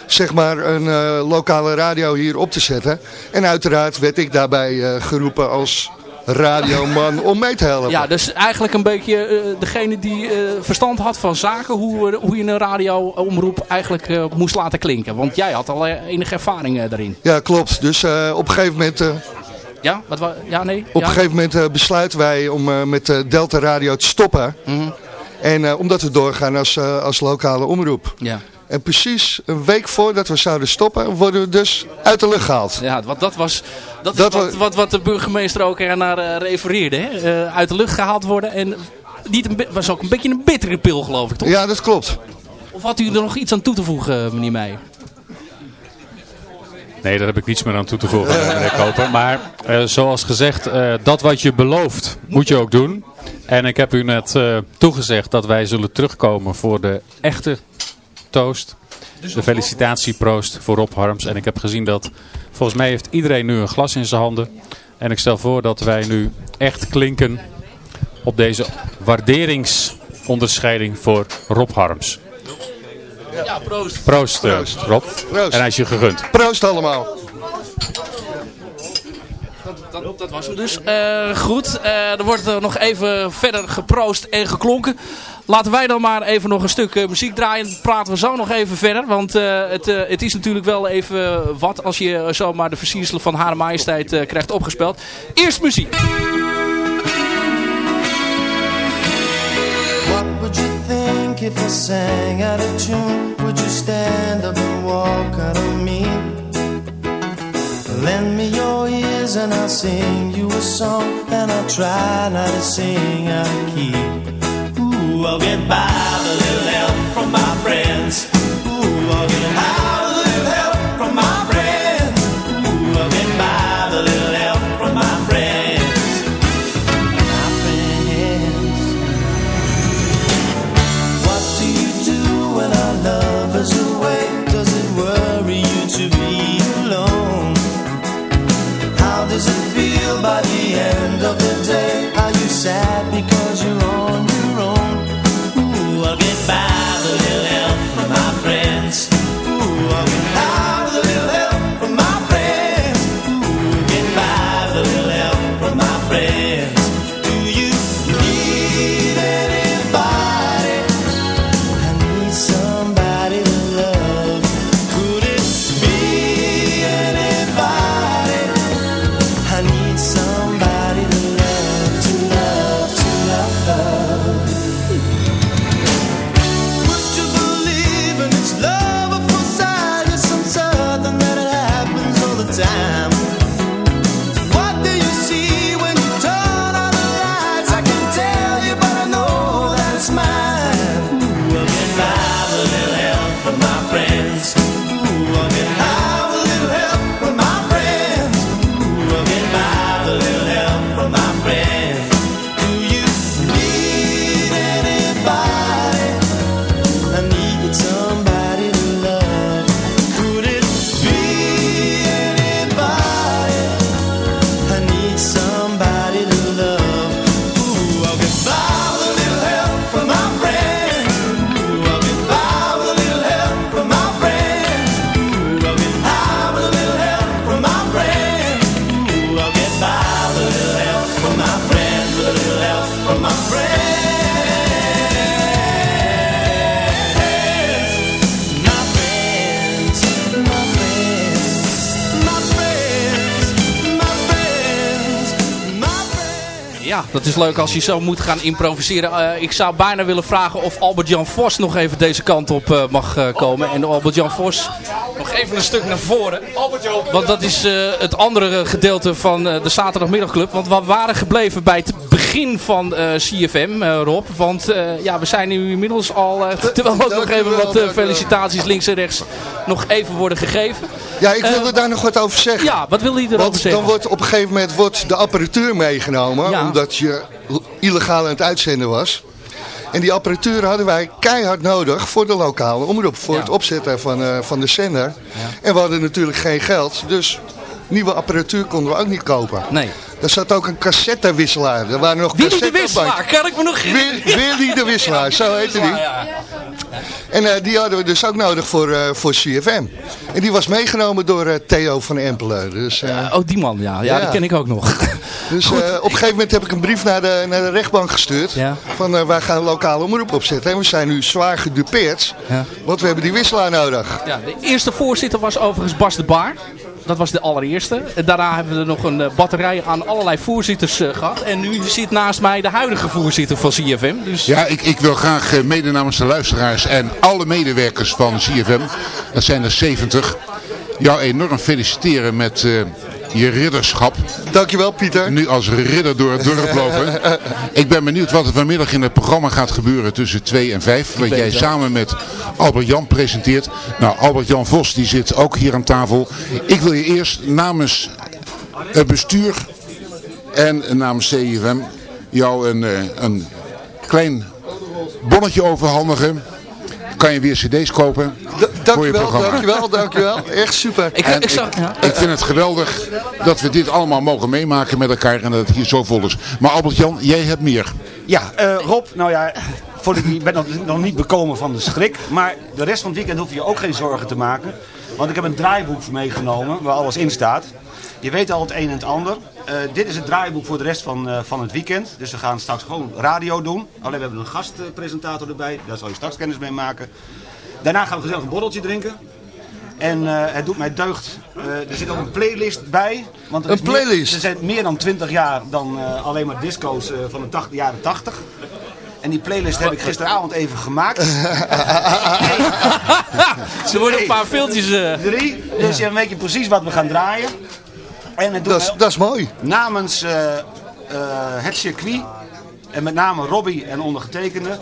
zeg maar een lokale radio hier op te zetten. En uiteraard werd ik daarbij geroepen als radioman om mee te helpen. Ja, dus eigenlijk een beetje eh, degene die eh, verstand had van zaken, hoe, eh, hoe je een radioomroep eigenlijk moest laten klinken. Want jij had al enige ervaring daarin. Ja, klopt. Dus op een gegeven moment, Ja, wat wa- ja, nee? op ja? een gegeven moment besluiten wij om met Delta Radio te stoppen. Mhm. En eh, omdat we doorgaan als, als lokale omroep. Ja. En precies een week voordat we zouden stoppen, worden we dus uit de lucht gehaald. Ja, want dat was dat wat, wa- wat, wat de burgemeester ook ernaar eh, refereerde. Hè? Eh, uit de lucht gehaald worden en niet een, was ook een beetje een bittere pil geloof ik toch? Ja, dat klopt. Of had u er nog iets aan toe te voegen meneer Meijer? Nee, daar heb ik niets meer aan toe te voegen, meneer Koper. Maar eh, zoals gezegd, eh, dat wat je belooft, moet je ook doen. En ik heb u net eh, toegezegd dat wij zullen terugkomen voor de echte toast. De felicitatieproost voor Rob Harms. En ik heb gezien dat, volgens mij heeft iedereen nu een glas in zijn handen. En ik stel voor dat wij nu echt klinken op deze waarderingsonderscheiding voor Rob Harms. Ja, proost. Proost, eh, Proost. Rob. Proost. En hij is je gegund. Proost allemaal. Dat, dat, dat was hem dus. Eh, goed, eh, er wordt er nog even verder geproost en geklonken. Laten wij dan maar even nog een stuk eh, muziek draaien. Praten we zo nog even verder. Want eh, het, eh, het is natuurlijk wel even wat als je zomaar de versierselen van Hare Majesteit krijgt opgespeeld. Eerst muziek. What would you think if I sang out of tune? Would you stand up and walk out on me? Lend me your ears and I'll sing you a song And I'll try not to sing out of key I'll get by with a little help from my friends about is leuk als je zo moet gaan improviseren. Eh, ik zou bijna willen vragen of Albert-Jan Vos nog even deze kant op eh, mag eh, komen. En Albert-Jan Vos nog even een stuk naar voren. Want dat is het andere gedeelte van de zaterdagmiddagclub. Want we waren gebleven bij het begin van CFM, Rob. Want ja, we zijn nu inmiddels al, terwijl ook nog even wat felicitaties links en rechts nog even worden gegeven. Ja, ik wilde Eh, daar nog wat over zeggen. Ja, wat wil je erover Want zeggen? dan wordt op een gegeven moment wordt de apparatuur meegenomen, Ja. omdat je illegaal aan het uitzenden was. En die apparatuur hadden wij keihard nodig voor de lokale omroep, voor het opzetten van, eh, van de zender. En we hadden natuurlijk geen geld, dus nieuwe apparatuur konden we ook niet kopen. Nee. Er zat ook een cassettewisselaar. Er waren nog Willy de. Wisselaar, kan ik me nog Wil- Willy de Wisselaar, zo heette die. En eh, die hadden we dus ook nodig voor, eh, voor CFM. En die was meegenomen door eh, Theo van Empelen. Dus, Oh, die man, ja. Ja, die ken ik ook nog. dus op een gegeven moment heb ik een brief naar de, naar de rechtbank gestuurd. Van wij gaan een lokale omroep opzetten. En we zijn nu zwaar gedupeerd. Want we hebben die wisselaar nodig. Ja, de eerste voorzitter was overigens Bas de Baar. Dat was de allereerste. Daarna hebben we er nog een eh, batterij aan allerlei voorzitters eh, gehad. En nu zit naast mij de huidige voorzitter van CFM. Dus Ja, ik, ik wil graag eh, mede namens de luisteraars en alle medewerkers van CFM, dat zijn er 70, jou enorm feliciteren met je ridderschap. Dankjewel Pieter. Nu als ridder door het dorp lopen. ik ben benieuwd wat er vanmiddag in het programma gaat gebeuren tussen 2 en 5. Wat jij samen met Albert Jan presenteert. Nou, Albert Jan Vos die zit ook hier aan tafel. Ik wil je eerst namens het bestuur en namens CFM jou een, eh, een klein bonnetje overhandigen. Kan je weer cd's kopen Dankjewel, dankjewel, dankjewel. Echt super. En ik, ik vind het geweldig dat we dit allemaal mogen meemaken met elkaar en dat het hier zo vol is. Maar Albert-Jan, jij hebt meer. Ja, eh, Rob, nou ja, voor de, ik ben nog, nog niet bekomen van de schrik. Maar de rest van het weekend hoef je ook geen zorgen te maken. Want ik heb een draaiboek meegenomen waar alles in staat. Je weet al het een en het ander. Eh, dit is het draaiboek voor de rest van, eh, van het weekend. Dus we gaan straks gewoon radio doen. Alleen we hebben een gastpresentator erbij. Daar zal je straks kennis mee maken. Daarna gaan we gezellig een borreltje drinken. En eh, het doet mij deugd. Eh, er zit ook een playlist bij. Want er Een is meer- playlist? er zijn meer dan 20 jaar dan eh, alleen maar disco's eh, van de jaren 80. En die playlist heb ik gisteravond even gemaakt. Ze worden een paar filmpjes... eh, Drie. Dus dan weet je precies wat we gaan draaien. En het doet Dat is- mij- dat is mooi. Namens eh, eh, het circuit. En met name Robbie en ondergetekende.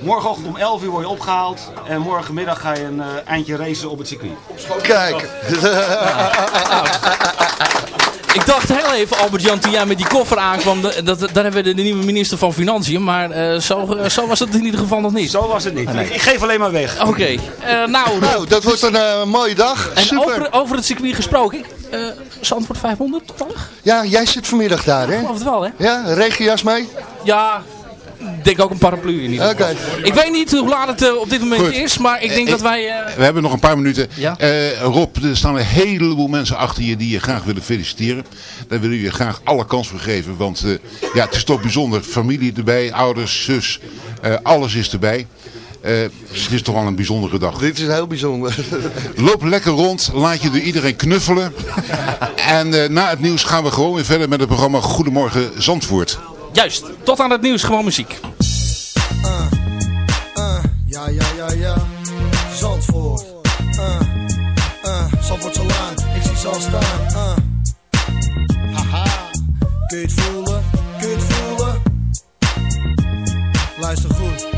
Morgenochtend om 11 uur word je opgehaald. En morgenmiddag ga je een eh, eindje racen op het circuit. Kijk. Ik dacht heel even, Albert-Jan, toen jij met die koffer aankwam, dat, dat, daar hebben we de nieuwe minister van Financiën. Maar eh, zo, eh, zo was het in ieder geval nog niet. Zo was het niet. Nee. Ik, ik geef alleen maar weg. Oké, eh, nou... Nou, dat wordt een mooie dag. En Super. over, over het circuit gesproken, ik, eh Zandvoort 500 toevallig? Ja, jij zit vanmiddag daar, hè? Geloof het wel, hè? Ja, regenjas mee? Ja, ik denk ook een paraplu in ieder geval. Oké. Ik weet niet hoe laat het eh, op dit moment Goed. is, maar ik denk Eh, dat wij... eh, We hebben nog een paar minuten. Ja. Eh, Rob, er staan een heleboel mensen achter je die je graag willen feliciteren. Daar willen we je graag alle kans voor geven. Want eh, ja, het is toch bijzonder. Familie erbij, ouders, zus, eh, alles is erbij. Eh, het is toch wel een bijzondere dag. Dit is heel bijzonder. Loop lekker rond, laat je door iedereen knuffelen. en eh, na het nieuws gaan we gewoon weer verder met het programma Goedemorgen Zandvoort. Juist, tot aan het nieuws, gewoon muziek. Uh, ja, ja, ja, ja. Zandvoort. Uh, uh, Zandvoortse Laan. Ik zie ze al staan. Uh. Haha. Kun je het voelen? Kun je het voelen? Luister goed.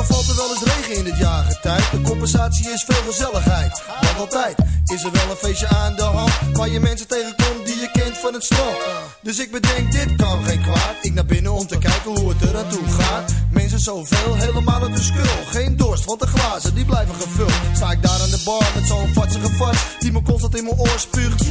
Dan valt er wel eens regen in dit jaargetijd. De compensatie is veel gezelligheid. Want altijd is er wel een feestje aan de hand. Waar je mensen tegenkomt je kent van het strand. Dus ik bedenk, dit kan geen kwaad. Ik naar binnen om te kijken hoe het er aan toe gaat. Mensen zoveel, helemaal uit de skul. Geen dorst, want de glazen die blijven gevuld. Sta ik daar aan de bar met zo'n vatsige vat. Die me constant in mijn oor spuugt.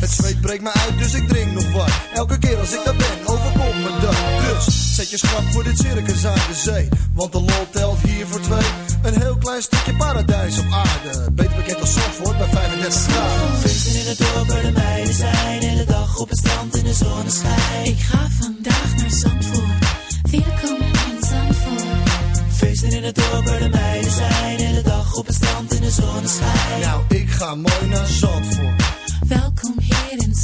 Het zweet breekt me uit, dus ik drink nog wat. Elke keer als ik daar ben, overkomt me dat. Dus zet je schrap voor dit circus aan de zee. Want de lol telt hier voor twee. Een heel klein stukje paradijs op aarde. Beter bekend als Zandvoort bij 35 graden. Feesten in het dorp waar de meiden zijn. En de dag op het strand in de zonneschijn. Ik ga vandaag naar Zandvoort. Welkom in Zandvoort. Feesten in het dorp waar de meiden zijn. En de dag op het strand in de zonneschijn. Nou, ik ga mooi naar Zandvoort. Welkom hier in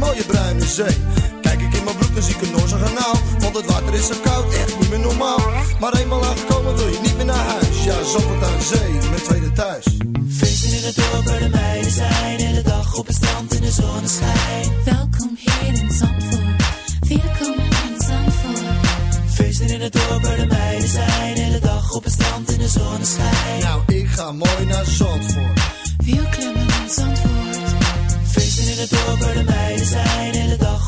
mooie bruine zee. Kijk ik in mijn broek, dan zie ik een Noorse kanaal. Want het water is zo koud, echt niet meer normaal. Maar eenmaal aangekomen wil je niet meer naar huis. Ja, Zandvoort aan zee, mijn tweede thuis. Feesten in het dorp waar de meiden zijn. En de dag op het strand in de zonneschijn. Welkom hier in Zandvoort. Welkom in Zandvoort. Feesten in het dorp waar de meiden zijn. En de dag op het strand in de zonneschijn. Nou, ik ga mooi naar Zandvoort.